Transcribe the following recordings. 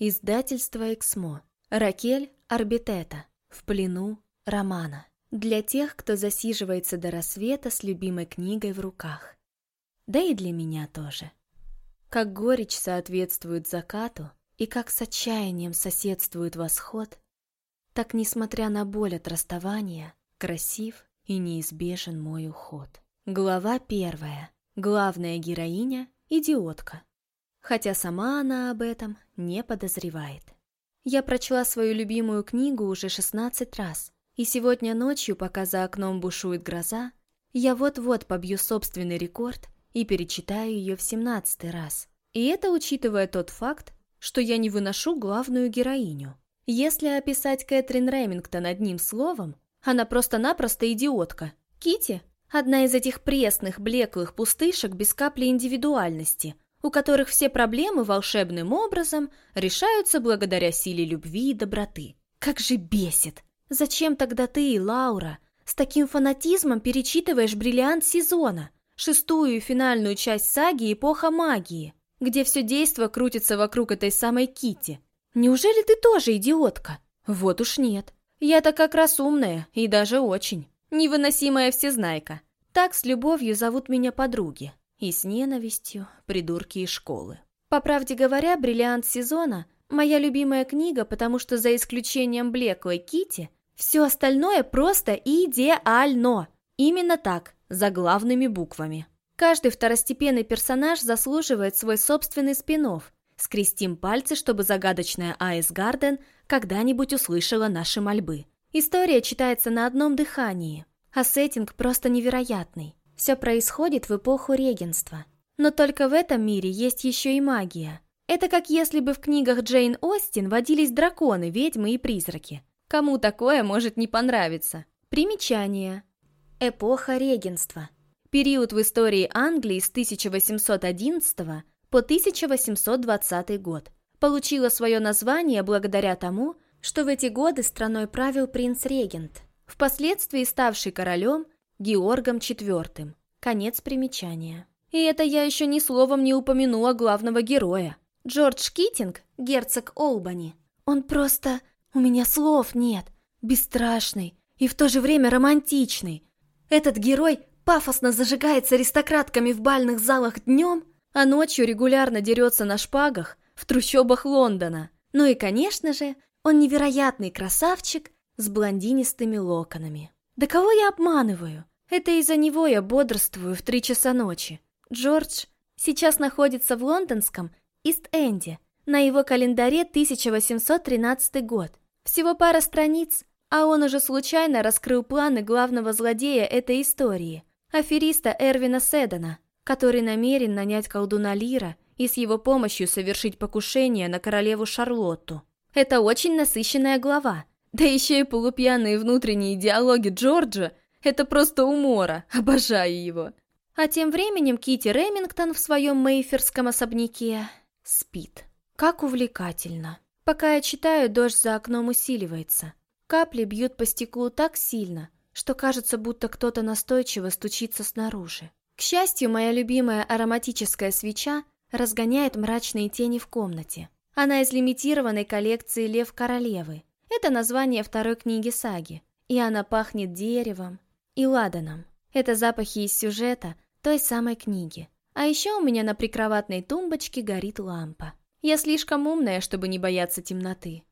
Издательство «Эксмо». Ракель Арбитета. В плену романа. Для тех, кто засиживается до рассвета с любимой книгой в руках. Да и для меня тоже. Как горечь соответствует закату, и как с отчаянием соседствует восход, так, несмотря на боль от расставания, красив и неизбежен мой уход. Глава первая. Главная героиня – идиотка. Хотя сама она об этом не подозревает. Я прочла свою любимую книгу уже 16 раз, и сегодня ночью, пока за окном бушует гроза, я вот-вот побью собственный рекорд и перечитаю ее в 17 раз. И это учитывая тот факт, что я не выношу главную героиню. Если описать Кэтрин Ремингтон одним словом, она просто-напросто идиотка. Кити одна из этих пресных, блеклых пустышек без капли индивидуальности, у которых все проблемы волшебным образом решаются благодаря силе любви и доброты. Как же бесит! Зачем тогда ты, Лаура, с таким фанатизмом перечитываешь бриллиант сезона, шестую и финальную часть саги «Эпоха магии»? где все действо крутится вокруг этой самой Кити. Неужели ты тоже идиотка? Вот уж нет. Я-то как раз умная, и даже очень. Невыносимая всезнайка. Так с любовью зовут меня подруги. И с ненавистью придурки из школы. По правде говоря, «Бриллиант сезона» — моя любимая книга, потому что за исключением блеклой Кити все остальное просто идеально. Именно так, за главными буквами. Каждый второстепенный персонаж заслуживает свой собственный спин -офф. Скрестим пальцы, чтобы загадочная Айс Гарден когда-нибудь услышала наши мольбы. История читается на одном дыхании, а сеттинг просто невероятный. Все происходит в эпоху регенства. Но только в этом мире есть еще и магия. Это как если бы в книгах Джейн Остин водились драконы, ведьмы и призраки. Кому такое может не понравиться? Примечание. Эпоха регенства период в истории Англии с 1811 по 1820 год. Получила свое название благодаря тому, что в эти годы страной правил принц-регент, впоследствии ставший королем Георгом IV. Конец примечания. И это я еще ни словом не упомянула главного героя. Джордж Китинг, герцог Олбани. Он просто... У меня слов нет. Бесстрашный и в то же время романтичный. Этот герой пафосно зажигает с аристократками в бальных залах днем, а ночью регулярно дерется на шпагах в трущобах Лондона. Ну и, конечно же, он невероятный красавчик с блондинистыми локонами. Да кого я обманываю? Это из-за него я бодрствую в три часа ночи. Джордж сейчас находится в лондонском Ист-Энде. На его календаре 1813 год. Всего пара страниц, а он уже случайно раскрыл планы главного злодея этой истории – афериста Эрвина Седана, который намерен нанять колдуна Лира и с его помощью совершить покушение на королеву Шарлотту. Это очень насыщенная глава. Да еще и полупьяные внутренние диалоги Джорджа – это просто умора, обожаю его. А тем временем Кити Ремингтон в своем мейферском особняке спит. Как увлекательно. Пока я читаю, дождь за окном усиливается. Капли бьют по стеклу так сильно, что кажется, будто кто-то настойчиво стучится снаружи. К счастью, моя любимая ароматическая свеча разгоняет мрачные тени в комнате. Она из лимитированной коллекции «Лев королевы». Это название второй книги саги. И она пахнет деревом и ладаном. Это запахи из сюжета той самой книги. А еще у меня на прикроватной тумбочке горит лампа. Я слишком умная, чтобы не бояться темноты.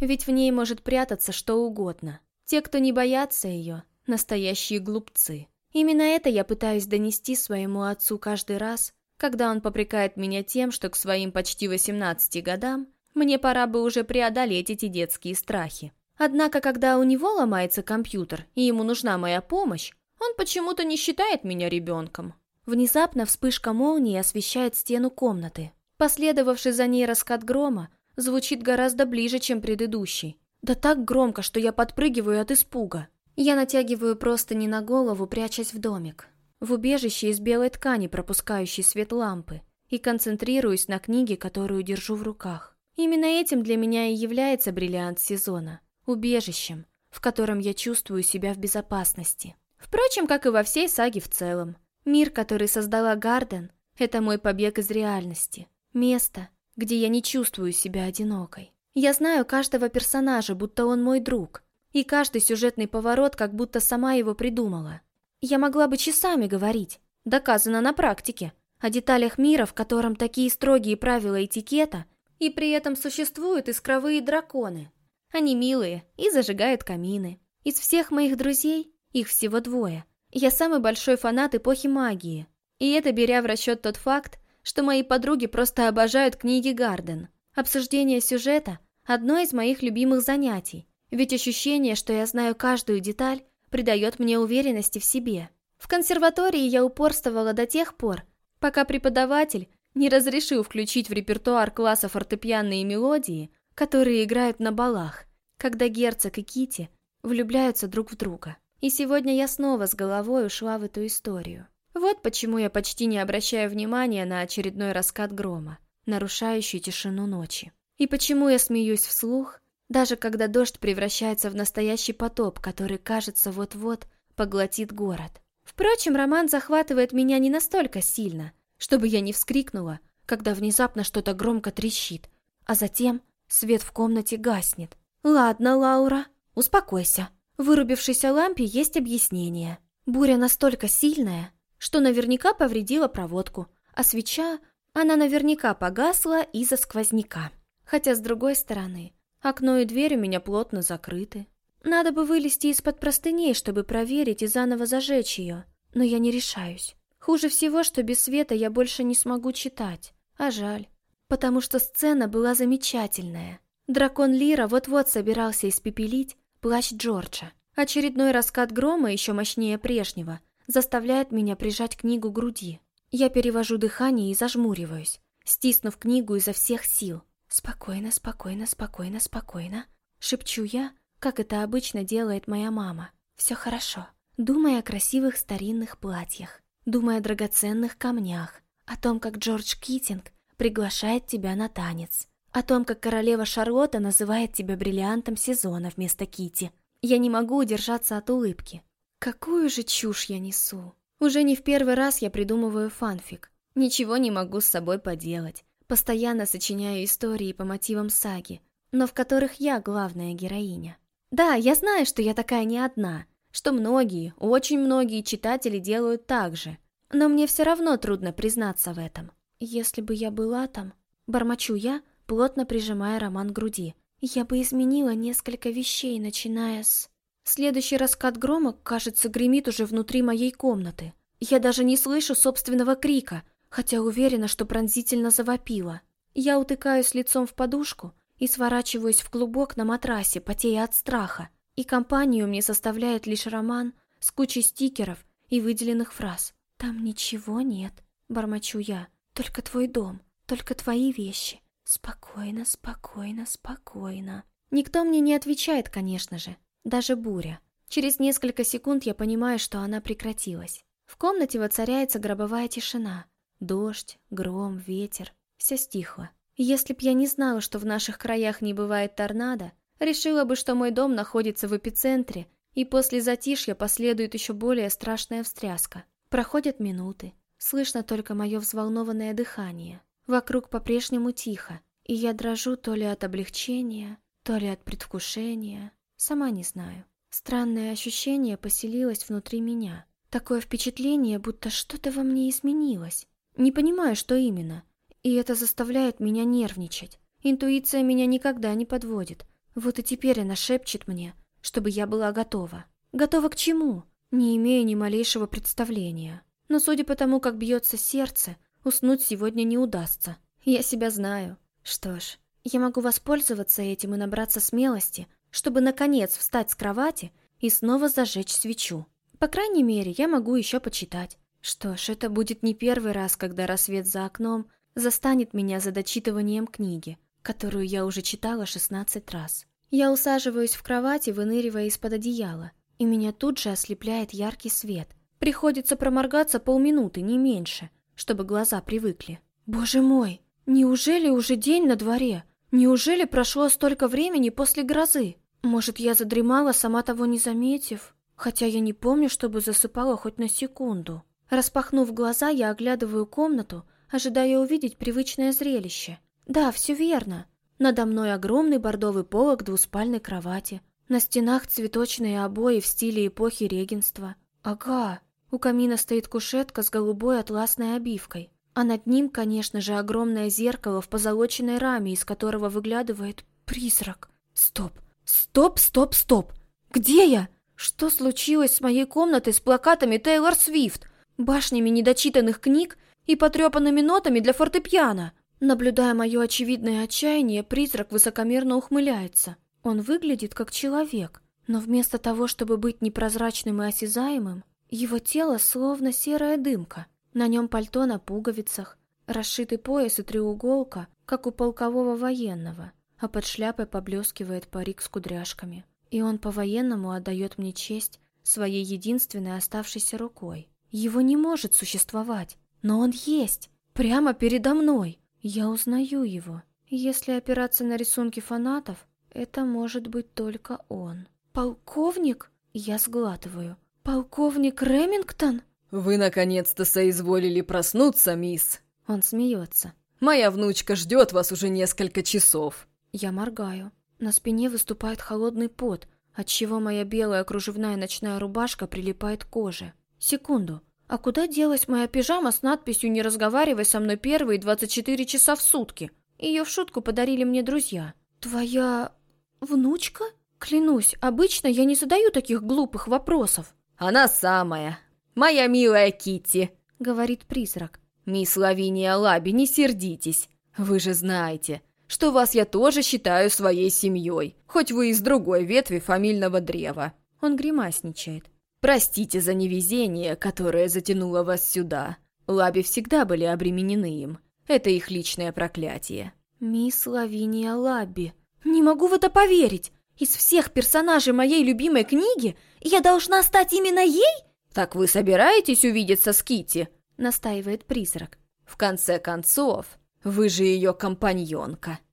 Ведь в ней может прятаться что угодно. Те, кто не боятся ее, настоящие глупцы. Именно это я пытаюсь донести своему отцу каждый раз, когда он попрекает меня тем, что к своим почти 18 годам мне пора бы уже преодолеть эти детские страхи. Однако, когда у него ломается компьютер и ему нужна моя помощь, он почему-то не считает меня ребенком. Внезапно вспышка молнии освещает стену комнаты. Последовавший за ней раскат грома звучит гораздо ближе, чем предыдущий. Да так громко, что я подпрыгиваю от испуга. Я натягиваю простыни на голову, прячась в домик. В убежище из белой ткани, пропускающей свет лампы, и концентрируюсь на книге, которую держу в руках. Именно этим для меня и является бриллиант сезона. Убежищем, в котором я чувствую себя в безопасности. Впрочем, как и во всей саге в целом. Мир, который создала Гарден, это мой побег из реальности. Место, где я не чувствую себя одинокой. Я знаю каждого персонажа, будто он мой друг, и каждый сюжетный поворот, как будто сама его придумала. Я могла бы часами говорить, доказано на практике, о деталях мира, в котором такие строгие правила этикета, и при этом существуют искровые драконы. Они милые и зажигают камины. Из всех моих друзей, их всего двое, я самый большой фанат эпохи магии. И это беря в расчет тот факт, что мои подруги просто обожают книги Гарден. Обсуждение сюжета – одно из моих любимых занятий, ведь ощущение, что я знаю каждую деталь, придает мне уверенности в себе. В консерватории я упорствовала до тех пор, пока преподаватель не разрешил включить в репертуар класса фортепианные мелодии, которые играют на балах, когда герцог и Кити влюбляются друг в друга. И сегодня я снова с головой ушла в эту историю. Вот почему я почти не обращаю внимания на очередной раскат грома, нарушающий тишину ночи. И почему я смеюсь вслух, даже когда дождь превращается в настоящий потоп, который, кажется, вот-вот поглотит город. Впрочем, роман захватывает меня не настолько сильно, чтобы я не вскрикнула, когда внезапно что-то громко трещит, а затем свет в комнате гаснет. «Ладно, Лаура, успокойся», вырубившейся лампе есть объяснение. Буря настолько сильная, что наверняка повредила проводку, а свеча, она наверняка погасла из-за сквозняка. Хотя, с другой стороны, окно и дверь у меня плотно закрыты. Надо бы вылезти из-под простыней, чтобы проверить и заново зажечь ее, но я не решаюсь. Хуже всего, что без света я больше не смогу читать, а жаль, потому что сцена была замечательная. Дракон Лира вот-вот собирался испепелить Плащ Джорджа. Очередной раскат грома, еще мощнее прежнего, заставляет меня прижать книгу к груди. Я перевожу дыхание и зажмуриваюсь, стиснув книгу изо всех сил. «Спокойно, спокойно, спокойно, спокойно», — шепчу я, как это обычно делает моя мама. «Все хорошо». Думая о красивых старинных платьях, думая о драгоценных камнях, о том, как Джордж Китинг приглашает тебя на танец, о том, как королева Шарлотта называет тебя бриллиантом сезона вместо Кити. Я не могу удержаться от улыбки. Какую же чушь я несу. Уже не в первый раз я придумываю фанфик. Ничего не могу с собой поделать. Постоянно сочиняю истории по мотивам саги, но в которых я главная героиня. Да, я знаю, что я такая не одна, что многие, очень многие читатели делают так же, но мне все равно трудно признаться в этом. Если бы я была там, бормочу я, плотно прижимая роман к груди. Я бы изменила несколько вещей, начиная с... Следующий раскат грома, кажется, гремит уже внутри моей комнаты. Я даже не слышу собственного крика, хотя уверена, что пронзительно завопила. Я утыкаюсь лицом в подушку и сворачиваюсь в клубок на матрасе, потея от страха. И компанию мне составляет лишь роман с кучей стикеров и выделенных фраз. «Там ничего нет», — бормочу я. «Только твой дом, только твои вещи. Спокойно, спокойно, спокойно. Никто мне не отвечает, конечно же. Даже буря. Через несколько секунд я понимаю, что она прекратилась. В комнате воцаряется гробовая тишина. Дождь, гром, ветер. Все стихло. Если б я не знала, что в наших краях не бывает торнадо, решила бы, что мой дом находится в эпицентре, и после затишья последует еще более страшная встряска. Проходят минуты. Слышно только мое взволнованное дыхание. Вокруг по-прежнему тихо, и я дрожу то ли от облегчения, то ли от предвкушения, сама не знаю. Странное ощущение поселилось внутри меня. Такое впечатление, будто что-то во мне изменилось. Не понимаю, что именно. И это заставляет меня нервничать. Интуиция меня никогда не подводит. Вот и теперь она шепчет мне, чтобы я была готова. Готова к чему? Не имею ни малейшего представления. Но судя по тому, как бьется сердце, Уснуть сегодня не удастся. Я себя знаю. Что ж, я могу воспользоваться этим и набраться смелости, чтобы наконец встать с кровати и снова зажечь свечу. По крайней мере, я могу еще почитать. Что ж, это будет не первый раз, когда рассвет за окном застанет меня за дочитыванием книги, которую я уже читала 16 раз. Я усаживаюсь в кровати, выныривая из-под одеяла, и меня тут же ослепляет яркий свет. Приходится проморгаться полминуты, не меньше – чтобы глаза привыкли. Боже мой, неужели уже день на дворе? Неужели прошло столько времени после грозы? Может, я задремала, сама того не заметив? Хотя я не помню, чтобы засыпала хоть на секунду. Распахнув глаза, я оглядываю комнату, ожидая увидеть привычное зрелище. Да, все верно. Надо мной огромный бордовый полог двуспальной кровати. На стенах цветочные обои в стиле эпохи регенства. Ага, у камина стоит кушетка с голубой атласной обивкой. А над ним, конечно же, огромное зеркало в позолоченной раме, из которого выглядывает призрак. Стоп, стоп, стоп, стоп. Где я? Что случилось с моей комнатой с плакатами Тейлор Свифт, башнями недочитанных книг и потрепанными нотами для фортепиано? Наблюдая мое очевидное отчаяние, призрак высокомерно ухмыляется. Он выглядит как человек, но вместо того, чтобы быть непрозрачным и осязаемым, его тело словно серая дымка. На нем пальто на пуговицах, расшитый пояс и треуголка, как у полкового военного, а под шляпой поблескивает парик с кудряшками. И он по-военному отдает мне честь своей единственной оставшейся рукой. Его не может существовать, но он есть, прямо передо мной. Я узнаю его. Если опираться на рисунки фанатов, это может быть только он. «Полковник?» Я сглатываю. «Полковник Ремингтон?» «Вы наконец-то соизволили проснуться, мисс!» Он смеется. «Моя внучка ждет вас уже несколько часов!» Я моргаю. На спине выступает холодный пот, отчего моя белая кружевная ночная рубашка прилипает к коже. Секунду. А куда делась моя пижама с надписью «Не разговаривай со мной первые 24 часа в сутки»? Ее в шутку подарили мне друзья. «Твоя... внучка?» Клянусь, обычно я не задаю таких глупых вопросов. «Она самая!» «Моя милая Китти», — говорит призрак. «Мисс Лавиния Лаби, не сердитесь. Вы же знаете, что вас я тоже считаю своей семьей, хоть вы из другой ветви фамильного древа». Он гримасничает. «Простите за невезение, которое затянуло вас сюда. Лаби всегда были обременены им. Это их личное проклятие». «Мисс Лавиния Лаби. Не могу в это поверить. Из всех персонажей моей любимой книги я должна стать именно ей?» «Так вы собираетесь увидеться с Кити? настаивает призрак. «В конце концов, вы же ее компаньонка».